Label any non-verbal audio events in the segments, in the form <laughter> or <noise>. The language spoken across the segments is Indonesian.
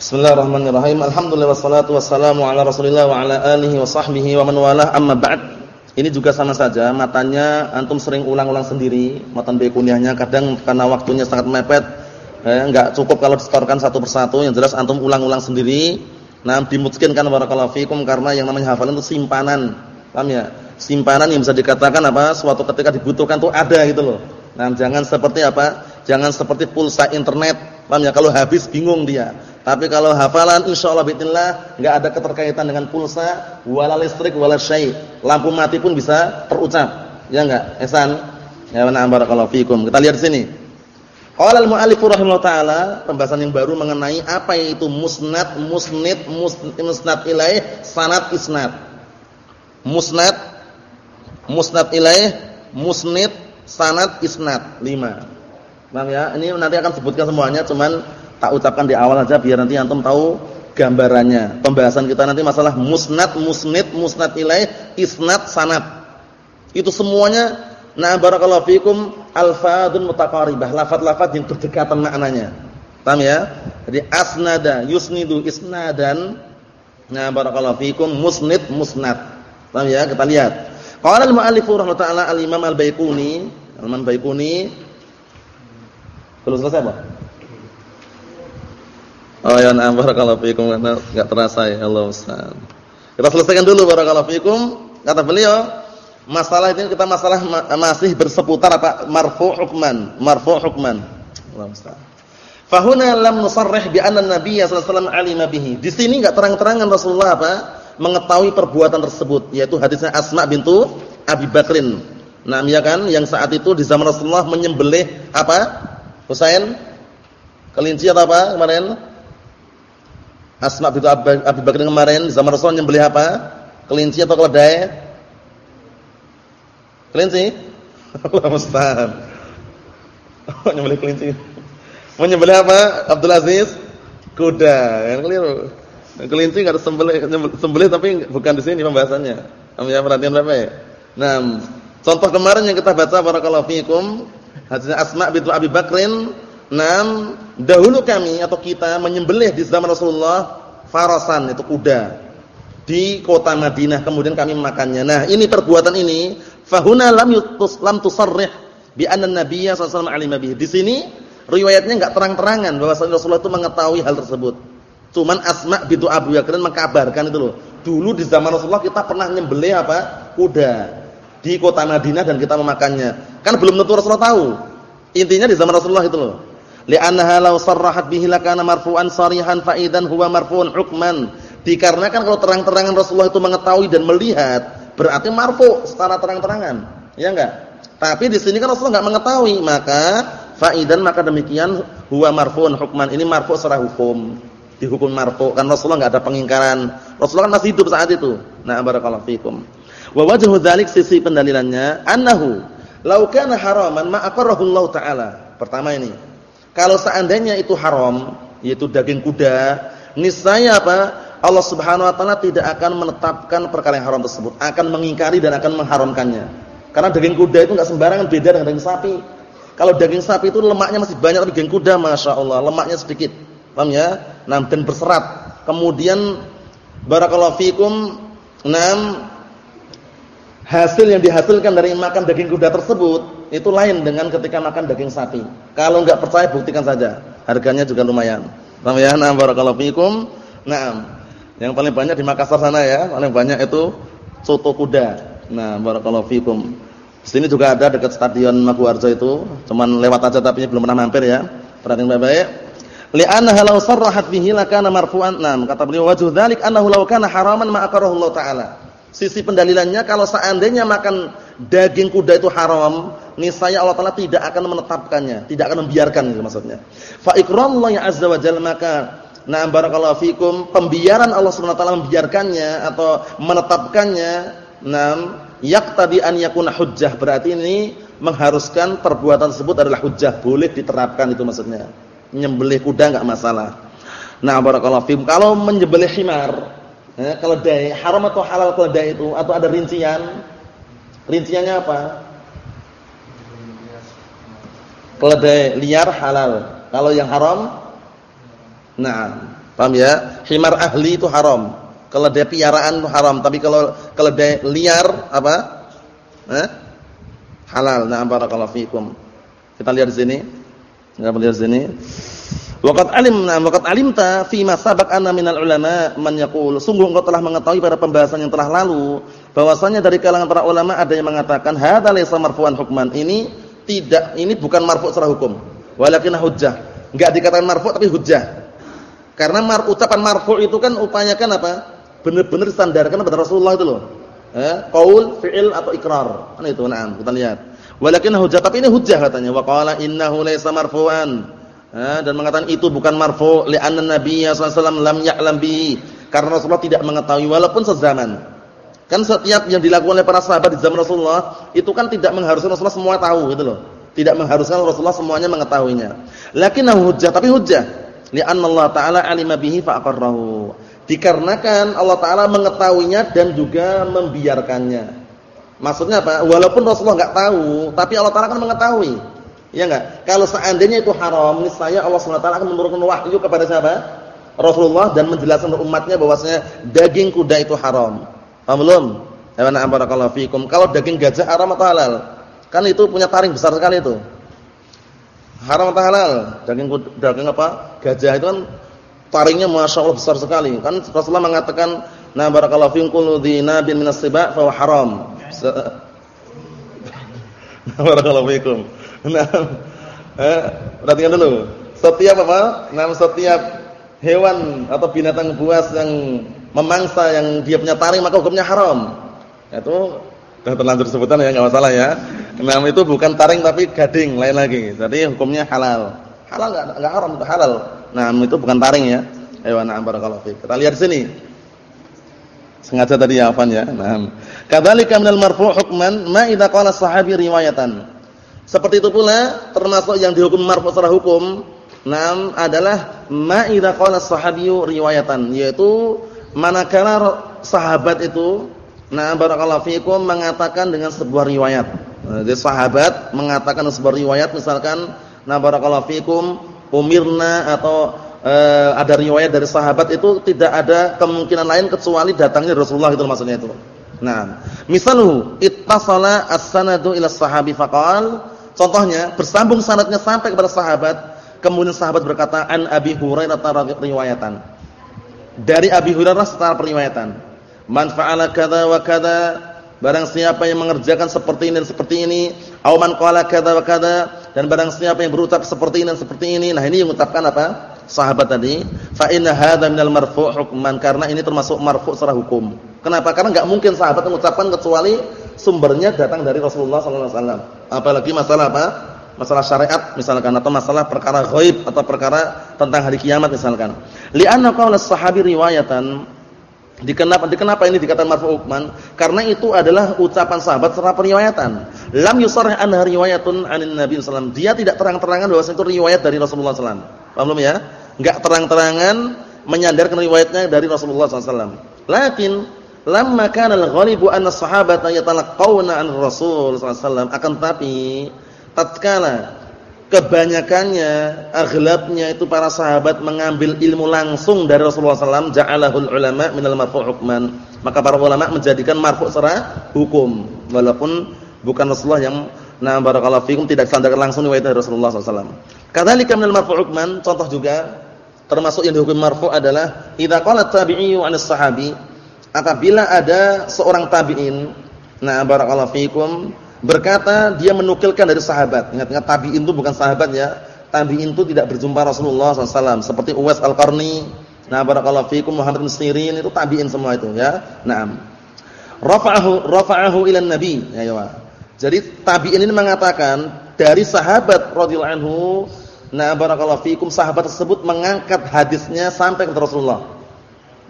Bismillahirrahmanirrahim. Alhamdulillah wassalatu wassalamu ala Rasulillah wa ala alihi wa sahbihi wa man walah. Amma ba'd. Ini juga sama saja matanya antum sering ulang-ulang sendiri, matan kuliahnya kadang karena waktunya sangat mepet eh, enggak cukup kalau distorkan satu persatu, yang jelas antum ulang-ulang sendiri. Nah, dimungkinkan barakallahu fikum karena yang namanya hafalan itu simpanan. Paham ya? Simpanan yang bisa dikatakan apa? Suatu ketika dibutuhkan tuh ada gitu loh. Nah, jangan seperti apa? Jangan seperti pulsa internet. Paham ya? Kalau habis bingung dia. Tapi kalau hafalan insyaallah bismillah enggak ada keterkaitan dengan pulsa, wala listrik wala syai. Lampu mati pun bisa terucap. Ya enggak? Ihsan. Ya barakallahu fikum. Kita lihat sini. Qala al-mu'allif rahimahullah taala, pembahasan yang baru mengenai apa itu musnad, musnid, musnad ilaih, sanad isnad. Musnad, musnad ilaih, musnid, sanad isnad. 5. Paham ya? Ini nanti akan sebutkan semuanya cuman tak ucapkan di awal aja biar nanti antum tahu gambarannya. Pembahasan kita nanti masalah musnad, musnid, musnad ilaih, isnad, sanad. Itu semuanya nah barakallahu fikum alfadun mutaqaribah, lafaz-lafaz yang berdekatan maknanya. Paham ya? Jadi asnada, yusnidu, isnadan. Nah barakallahu fikum musnid, musnad. Paham ya? Kita lihat. Qala al-mu'allif rahimahullah al-Imam al-Baiquni, Al-Imam Baiquni belum selesai, Pak? Oh ya na'am barakallahu fikum karena enggak terasa ya Allah Ustaz. Kita selesaikan dulu barakallahu fikum. Kata beliau, masalah ini kita masalah masih berseputar apa? Marfu' hukman, marfu' hukman. Allah Ustaz. Fahuna lam nusarrih bi anna Nabi sallallahu alaihi wasallam bihi. Di sini enggak terang-terangan Rasulullah apa? mengetahui perbuatan tersebut, yaitu hadisnya Asma bintu Abi Bakrin. Nah, ya kan yang saat itu di zaman Rasulullah menyembelih apa? Husain kelinci atau apa kemarin? Asma bintu Abi Bakar kemarin zaman Rasul nyembelih apa? Kelinci atau keledai? Kelinci? <laughs> Allah musta'an. Oh, kelinci. Mau nyembelih apa? Abdul Aziz? Kuda. Yang keliru. Kelinci enggak sembelih, sembelih tapi bukan di sini pembahasannya. Kamu ya perhatian berapa ya? Nah, contoh kemarin yang kita baca barakallahu fikum, hadisnya Asma bintu Abi Bakrin Nam, dahulu kami atau kita menyembelih di zaman Rasulullah farasan itu kuda di kota Madinah kemudian kami memakannya. Nah, ini perbuatan ini fahuna lam yutus lam tusarrih bi anna nabiyya sallallahu alaihi wasallam Di sini riwayatnya enggak terang-terangan bahwa Rasulullah itu mengetahui hal tersebut. Cuman Asma bintu Abu Bakar mengkabarkan itu loh. Dulu di zaman Rasulullah kita pernah nyembelih apa? kuda di kota Madinah dan kita memakannya. Kan belum tentu Rasulullah tahu. Intinya di zaman Rasulullah itu loh li'annaha law sarrahat bihi lakana marfu'an sarihan fa idzan huwa marfu'un hukman. Dikarenakan kalau terang-terangan Rasulullah itu mengetahui dan melihat berarti marfu secara terang-terangan. Ya enggak? Tapi di sini kan Rasulullah enggak mengetahui maka faidan maka demikian huwa marfu'un hukman. Ini marfu secara hukum. Dihukum marfu kan Rasulullah enggak ada pengingkaran. Rasulullah kan masih hidup saat itu. Nah barakallahu fikum. Wa wajhu dzalik sisi pendalilannya annahu law kana haraman ma aqarrahu Allah taala. Pertama ini kalau seandainya itu haram, yaitu daging kuda, niscaya apa? Allah Subhanahu wa taala tidak akan menetapkan perkara yang haram tersebut, akan mengingkari dan akan mengharamkannya. Karena daging kuda itu enggak sembarangan beda dengan daging sapi. Kalau daging sapi itu lemaknya masih banyak tapi daging kuda Masya Allah lemaknya sedikit. Paham ya? Nah, dan berserat. Kemudian barakallahu fikum, enam hasil yang dihasilkan dari makan daging kuda tersebut itu lain dengan ketika makan daging sapi. Kalau enggak percaya buktikan saja. Harganya juga lumayan. Paham ya? Nah, barakallahu fikum. Nah, yang paling banyak di Makassar sana ya, paling banyak itu soto kuda. Nah, barakallahu fikum. Sini juga ada dekat stadion Maguwarjo itu, cuman lewat aja tapi belum pernah mampir ya. Perhatikan baik-baik. Li'annaha law sarrahat bihi lakana marfu'an. Nah, kata beliau wajhu dzalik annahu law kana haraman ma Allah taala. Sisi pendalilannya kalau seandainya makan daging kuda itu haram, niscaya Allah Taala tidak akan menetapkannya, tidak akan membiarkan itu maksudnya. Fa ikramullahi azza wa jalla maka nah barakallahu fikum pembiaran Allah Subhanahu wa taala membiarkannya atau menetapkannya nam yaqtadi an yakuna hujjah berarti ini mengharuskan perbuatan tersebut adalah hujjah boleh diterapkan itu maksudnya. Menyembelih kuda enggak masalah. Nah barakallahu fikum kalau menyembelih himar ya, keledai haram atau halal keledai itu atau ada rincian rinciannya apa? keledai liar halal. Kalau yang haram, nah, Paham ya? Himar ahli itu haram. Keledai piaraan itu haram, tapi kalau keledai liar apa? Eh? Halal. Nah, barakallahu fikum. Kita lihat di sini. Enggak lihat di sini. Waqad alimna waqad alimta fi ma sabaq anna minal ulama man sungguh engkau telah mengetahui pada pembahasan yang telah lalu bahwasanya dari kalangan para ulama ada yang mengatakan hadza laysa marfu'an hukman ini tidak ini bukan marfu' secara hukum walakin hujjah enggak dikatakan marfu' tapi hujjah karena mar, ucapan marfu itu kan upayakan apa? Benar-benar disandarkan kepada Rasulullah itu loh. Eh, qaul, fi'il atau ikrar. Kan itu, na'am, kita lihat. Walakin hujjah, tapi ini hujjah katanya. Wa qala innahu laysa marfu'an. Dan mengatakan itu bukan marfu' li'anna nabiyya sallallahu lam ya'lam bi. Karena Rasulullah tidak mengetahui walaupun sezaman. Kan setiap yang dilakukan oleh para sahabat di zaman Rasulullah itu kan tidak mengharuskan Rasulullah semua tahu gitu loh. Tidak mengharuskan Rasulullah semuanya mengetahuinya. Lakinnahu hujjah, tapi hujjah li'anna Allah taala alima bihi fa aqarrahu. Dikarenakan Allah taala mengetahuinya dan juga membiarkannya. Maksudnya apa? Walaupun Rasulullah enggak tahu, tapi Allah taala kan mengetahui. Ya enggak? Kalau seandainya itu haram, niscaya Allah Subhanahu wa taala akan menurunkan wahyu kepada siapa? Rasulullah dan menjelaskan umatnya bahwasanya daging kuda itu haram. Paham belum? Ya barakallahu fikum. Kalau daging gajah haram atau halal? Kan itu punya taring besar sekali itu. Haram atau halal? Daging daging apa? Gajah itu kan taringnya Masya Allah besar sekali. Kan Rasulullah mengatakan, "Na barakallahu fiikum kullu dhinabin minas siba fa haram." barakallahu <laughs> fiikum. Nah, eh, perhatikan dulu. Setiap apa? Nah, setiap hewan atau binatang buas yang memangsa yang dia punya taring maka hukumnya haram. Itu sudah terlanjur sebutan ya, enggak masalah ya. Nah, itu bukan taring tapi gading, lain lagi. Jadi hukumnya halal. Halal enggak enggak haram, itu halal. Nah, itu bukan taring ya. Ayo na'am barakallahu fiik. Kita lihat sini. Sengaja tadi ya Afan ya. Nah, kadzalika minal marfu' hukman ma idza qala sahabi riwayatan. Seperti itu pula termasuk yang dihukum marfu' secara hukum, nam adalah ma idza qala sahabiyyu riwayatan, yaitu manakala sahabat itu Nah, barakallahu fiikum mengatakan dengan sebuah riwayat. Nah, jadi sahabat mengatakan sebuah riwayat misalkan nah barakallahu fiikum umirna atau e, ada riwayat dari sahabat itu tidak ada kemungkinan lain kecuali datangnya Rasulullah itu maksudnya itu. Nah, misalu ittasala as-sanadu ila sahabi faqal contohnya bersambung sanadnya sampai kepada sahabat kemudian sahabat berkata an Abi Hurairah riwayatan. Dari Abi Hurairah secara periwayatan. Man fa'ala kadza wa kadza barang siapa yang mengerjakan seperti ini dan seperti ini au man qala kadza wa kadza dan barang siapa yang berucap seperti ini dan seperti ini nah ini yang mengucapkan apa? Sahabat tadi fa inna minal marfu' hukman karena ini termasuk marfu' secara hukum. Kenapa? Karena enggak mungkin sahabat mengucapkan kecuali sumbernya datang dari Rasulullah sallallahu alaihi wasallam apalagi masalah apa masalah syariat misalkan atau masalah perkara ghaib atau perkara tentang hari kiamat misalkan li'anna qaula sahabi riwayatan Dikenapa, dikenapa ini dikatakan marfu hukman? Karena itu adalah ucapan sahabat secara periwayatan. Lam yusarrih anha riwayatun anin Nabi sallallahu Dia tidak terang-terangan bahwa itu riwayat dari Rasulullah sallallahu Paham belum ya? Enggak terang-terangan menyandarkan riwayatnya dari Rasulullah sallallahu Lakin lamma kana al-ghalibu anna as-sahabata yatalaqawna an Rasul sallallahu akan tapi tatkala kebanyakannya aghlabnya itu para sahabat mengambil ilmu langsung dari Rasulullah SAW ja'alahul ulama minal marfu' hukman. Maka para ulama menjadikan marfu' secara hukum. Walaupun bukan Rasulullah yang nah barakallahu fikum tidak sandarkan langsung riwayat dari Rasulullah SAW kadzalika minal marfu' hukman contoh juga termasuk yang dihukum marfu' adalah idza qala tabi'iyyu 'anis sahabi apabila ada seorang tabi'in nah barakallahu fikum berkata dia menukilkan dari sahabat. Ingat-ingat tabi'in itu bukan sahabat ya. Tabi'in itu tidak berjumpa Rasulullah SAW. Seperti Uwais Al-Qarni. Nah, barakallahu fiikum Muhammad bin Sirin itu tabi'in semua itu ya. Naam. Rafa'ahu rafa'ahu ila nabi. Ya, ya. Jadi tabi'in ini mengatakan dari sahabat radhiyallahu anhu, nah barakallahu fiikum sahabat tersebut mengangkat hadisnya sampai ke Rasulullah.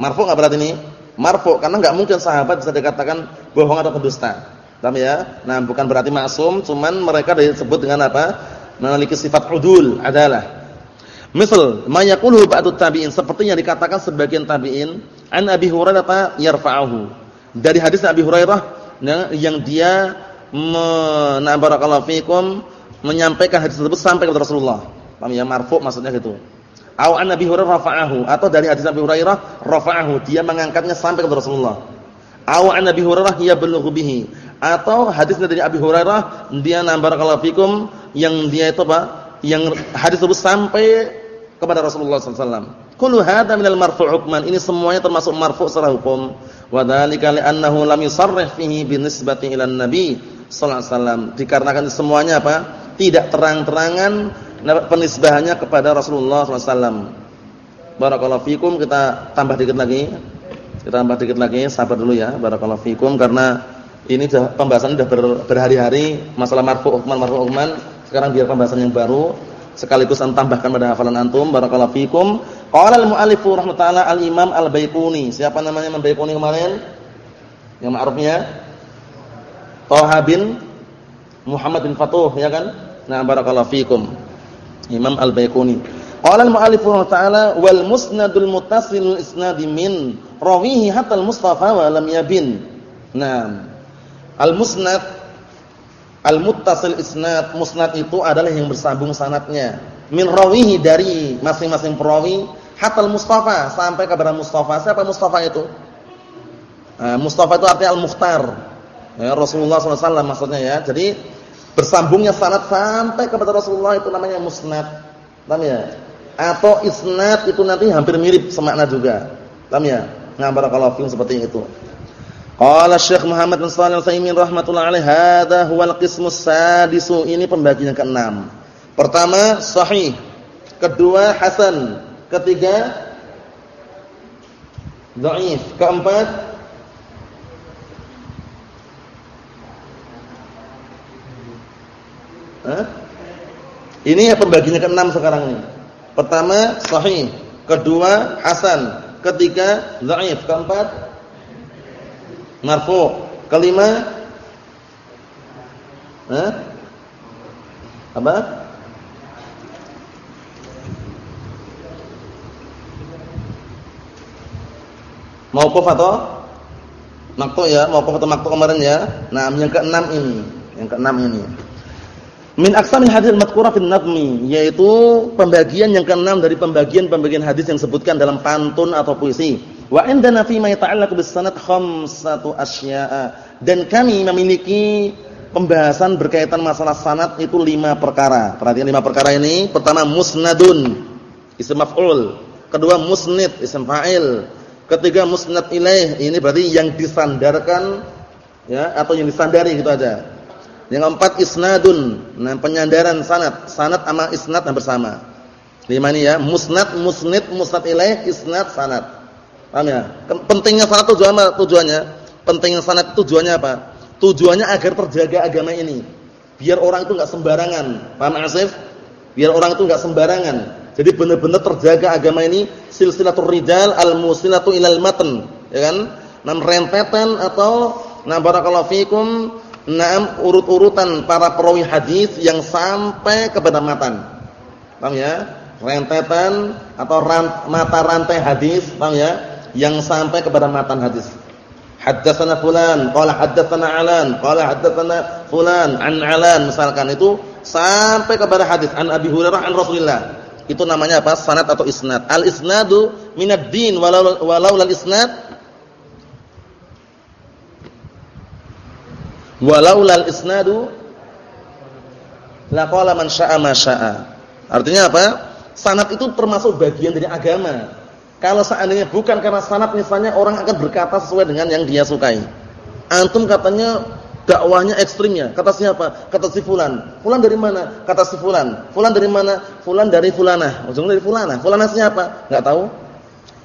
Marfu enggak berarti ini? Marfu karena enggak mungkin sahabat bisa dikatakan bohong atau pendusta. Paham ya? Nah, bukan berarti maksum, cuman mereka disebut dengan apa? Memiliki sifat udul, adalah. Misal, mayaqulhu ba'du tabi'in, seperti yang dikatakan sebagian tabi'in, an Abi Hurairah yarfa'uhu. Dari hadis Abi Hurairah yang dia na barakallahu fikum menyampaikan hadis tersebut sampai kepada Rasulullah. Paham ya? Marfu' maksudnya gitu. Aw an Nabi Hurairah rafa'ahu atau dari hadis Nabi Hurairah rafa'ahu, dia mengangkatnya sampai kepada Rasulullah. Aw an Nabi Hurairah ya belughu bihi atau hadis dari Abi Hurairah dia nambar kalau fikum yang dia itu apa? Yang hadis tersebut sampai kepada Rasulullah sallallahu alaihi wasallam. Kullu hadza marfu' hukman. Ini semuanya termasuk marfu' secara hukum. Wa dzalika li'annahu lam yusarrih fihi binisbati ila nabi sallallahu alaihi wasallam. Dikarenakan semuanya apa? Tidak terang-terangan penisbahannya kepada Rasulullah wasallam. Barakallahu fikum kita tambah dikit lagi. Kita tambah dikit lagi, sabar dulu ya. Barakallahu fikum karena ini pembahasan sudah ber, berhari-hari masalah marfu' hukman marfu' hukman. Sekarang biar pembahasan yang baru sekaligus tambahkan pada hafalan antum. Barakallahu fikum. Qala al-mu'allif rahimahullah al-Imam al-Baiquni. Siapa namanya Imam Baiquni kemarin? Yang ma'rufnya Thaha bin Muhammad bin Fatuh, ya kan? Nah, barakallahu fikum. Imam al-Baiquni. Qala al-mu'allif rahimahullah wal musnadul muttasil isnadi min rawihi hatta al-Mustafa wa lam yabin. Nah, al-musnad al-muttasil isnad, musnad itu adalah yang bersambung sanatnya min rawihi dari masing-masing perawi hatal Mustafa sampai kepada Mustafa. Siapa Mustafa itu? Nah, Mustafa itu artinya al-mukhtar. Ya, Rasulullah SAW maksudnya ya. Jadi bersambungnya sanad sampai kepada Rasulullah itu namanya musnad. Paham ya? Atau isnad itu nanti hampir mirip semakna juga. Paham ya? Nah, barakallahu fiikum seperti itu. Qala Syekh Muhammad bin Shalih Al-Utsaimin rahimatullah alaihi, "Hadza huwal qismus sadisu." Ini pembagian ke-6. Pertama sahih, kedua hasan, ketiga dhaif, keempat Hah? Ini ya pembagiannya ke-6 sekarang ini. Pertama sahih, kedua hasan, ketiga dhaif, keempat marfu, kelima Hah? Apa? Mauquf atau maktu ya, mauquf atau maktu kemarin ya. Nah, yang keenam ini, yang keenam ini. Min aqsamil hadis madhkura fil nadmi, yaitu pembagian yang keenam dari pembagian-pembagian hadis yang disebutkan dalam pantun atau puisi. Wa indana fi ma yata'allaqu bis sanad khamsatu asya'a. Dan kami memiliki pembahasan berkaitan masalah sanad itu lima perkara. Perhatikan lima perkara ini. Pertama musnadun, isim maf'ul. Kedua musnid, isim fa'il. Ketiga musnad ilaih, ini berarti yang disandarkan ya atau yang disandari gitu aja. Yang keempat isnadun, nah penyandaran sanad, sanad sama isnad bersama. Lima ini ya, musnad, musnid, musnad ilaih, isnad, sanad. Paham ya? Pentingnya sanad tujuannya tujuannya, pentingnya sanad tujuannya apa? Tujuannya agar terjaga agama ini. Biar orang itu enggak sembarangan. Paham Asif? Biar orang itu enggak sembarangan. Jadi benar-benar terjaga agama ini silsilatul rijal al-musilatu ilal matan, ya kan? Nam rentetan atau na barakallahu fikum nam urut-urutan para perawi hadis yang sampai kepada matan. Paham ya? Rentetan atau rant, mata rantai hadis, paham ya? Yang sampai kepada matan hadis. Haddatsana fulan, qala haddatsana alan, qala haddatsana fulan an alan misalkan itu sampai kepada hadis an Abi Hurairah an Rasulillah itu namanya apa? Sanad atau isnad. Al isnadu minad din walau walau lal isnad walau lal isnadu qala man syaa ma syaa. Artinya apa? Sanad itu termasuk bagian dari agama. Kalau seandainya bukan karena sanad misalnya orang akan berkata sesuai dengan yang dia sukai. Antum katanya dakwahnya ekstrimnya. Kata siapa? Kata si fulan. Fulan dari mana? Kata si fulan. Fulan dari mana? Fulan dari fulanah. Ujungnya dari fulanah. Fulanah siapa? Enggak tahu.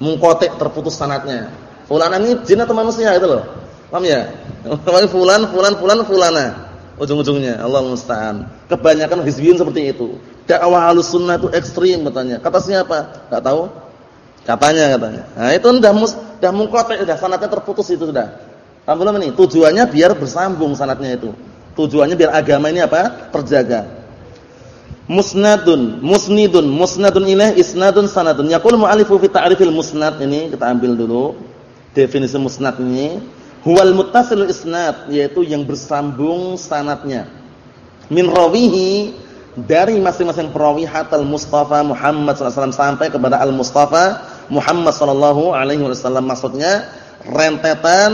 Mungkotek terputus sanatnya. Fulanah ini jin atau manusia itu loh. Paham ya? fulan, fulan, fulan, fulanah. Ujung-ujungnya Allah musta'an. Kebanyakan hizbiyun seperti itu. Dakwah Ahlussunnah itu ekstrim katanya. Kata siapa? Enggak tahu. Katanya katanya. Nah, itu sudah sudah mungkotek, sudah sanatnya terputus itu sudah. Paham belum ini? Tujuannya biar bersambung sanatnya itu. Tujuannya biar agama ini apa? Terjaga. Musnadun, musnidun, musnadun ilaih isnadun sanadun. Yaqul mu'alifu fi ta'rifil musnad ini kita ambil dulu definisi musnad ini. Huwal muttasilul isnad yaitu yang bersambung sanatnya. Min rawihi dari masing-masing perawi hatal Mustafa Muhammad SAW sampai kepada Al Mustafa Muhammad sallallahu alaihi wasallam maksudnya rentetan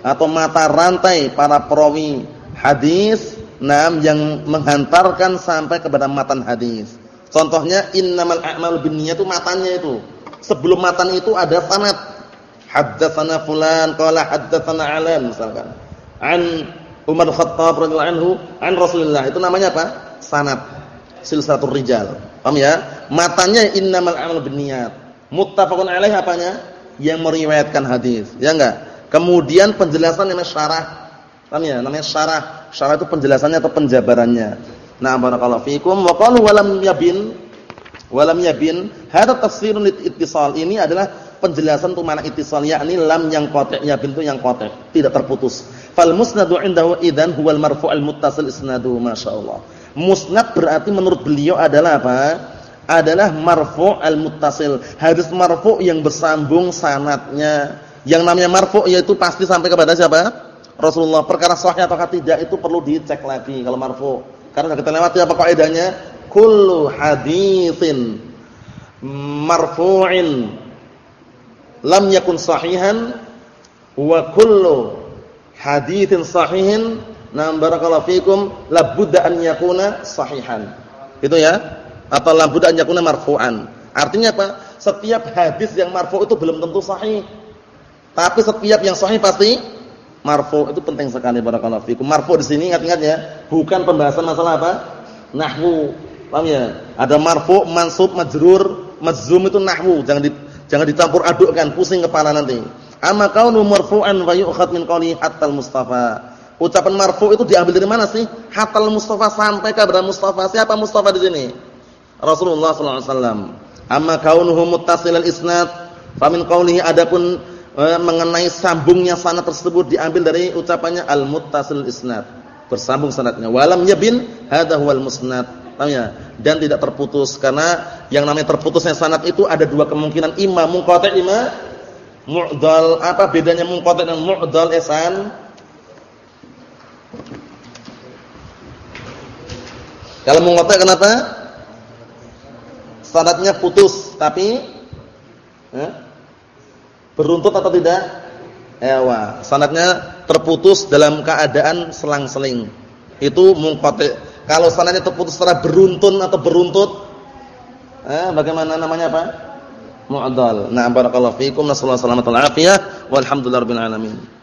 atau mata rantai para perawi hadis nam yang menghantarkan sampai kepada matan hadis. Contohnya innamal a'mal binniyat itu matanya itu. Sebelum matan itu ada sanad. Haddatsana fulan qala haddatsana alan misalkan. An Umar Khattab radhiyallahu anhu an Rasulullah. Itu namanya apa? Sanad. Silsilatul rijal. Paham ya? Matanya innamal a'mal binniyat. Muttafaqun alaih apanya? Yang meriwayatkan hadis. Ya enggak? Kemudian penjelasan namanya syarah. Paham ya? Namanya syarah. Syarah itu penjelasannya atau penjabarannya. Nah, barakallahu fikum wa qalu walam yabin walam yabin hadha tafsirun ittisal. Ini adalah penjelasan untuk mana ittisal yakni lam yang yabin itu yang qati', tidak terputus. Fal musnadu indahu idzan huwal marfu' al muttasil isnadu masyaallah. Musnad berarti menurut beliau adalah apa? adalah marfu' al-muttasil. Hadis marfu' yang bersambung sanatnya. Yang namanya marfu' yaitu pasti sampai kepada siapa? Rasulullah. Perkara sahih atau tidak itu perlu dicek lagi kalau marfu'. Karena kita lewati apa kaidahnya? Kullu haditsin marfu'in lam yakun sahihan wa kullu haditsin sahihin nam barakallahu fikum labudda an yakuna sahihan. Itu ya atau la budda an yakuna marfu'an. Artinya apa? Setiap hadis yang marfu' itu belum tentu sahih. Tapi setiap yang sahih pasti marfu' itu penting sekali barakallahu fikum. Marfu' di sini ingat-ingat ya, bukan pembahasan masalah apa? Nahwu. Paham ya? Ada marfu', mansub, majrur, majzum itu nahwu. Jangan di, jangan dicampur adukkan, pusing kepala nanti. Amma kaunu marfu'an wa yu'khad min qawli hatta al-mustafa. Ucapan marfu' itu diambil dari mana sih? Hatta al-mustafa sampai kepada Mustafa. Siapa Mustafa di sini? Rasulullah sallallahu alaihi wasallam. Amma kaunuhu muttasilal isnad, famin qaulihi adapun e, mengenai sambungnya sanad tersebut diambil dari ucapannya al-muttasil isnad. Bersambung sanadnya. Walam yabin hadza huwal musnad. Dan tidak terputus karena yang namanya terputusnya sanad itu ada dua kemungkinan, imma munqati' imma mu'dal. Apa bedanya munqati' dan mu'dal esan? Kalau munqati' kenapa? sanadnya putus tapi eh, beruntut atau tidak? Ewa, sanadnya terputus dalam keadaan selang-seling. Itu munqati. Kalau sanadnya terputus secara beruntun atau beruntut, eh, bagaimana namanya apa? Mu'dal. Nah, barakallahu fiikum. Nasallahu alaihi wasallam. Walhamdulillahirabbil alamin.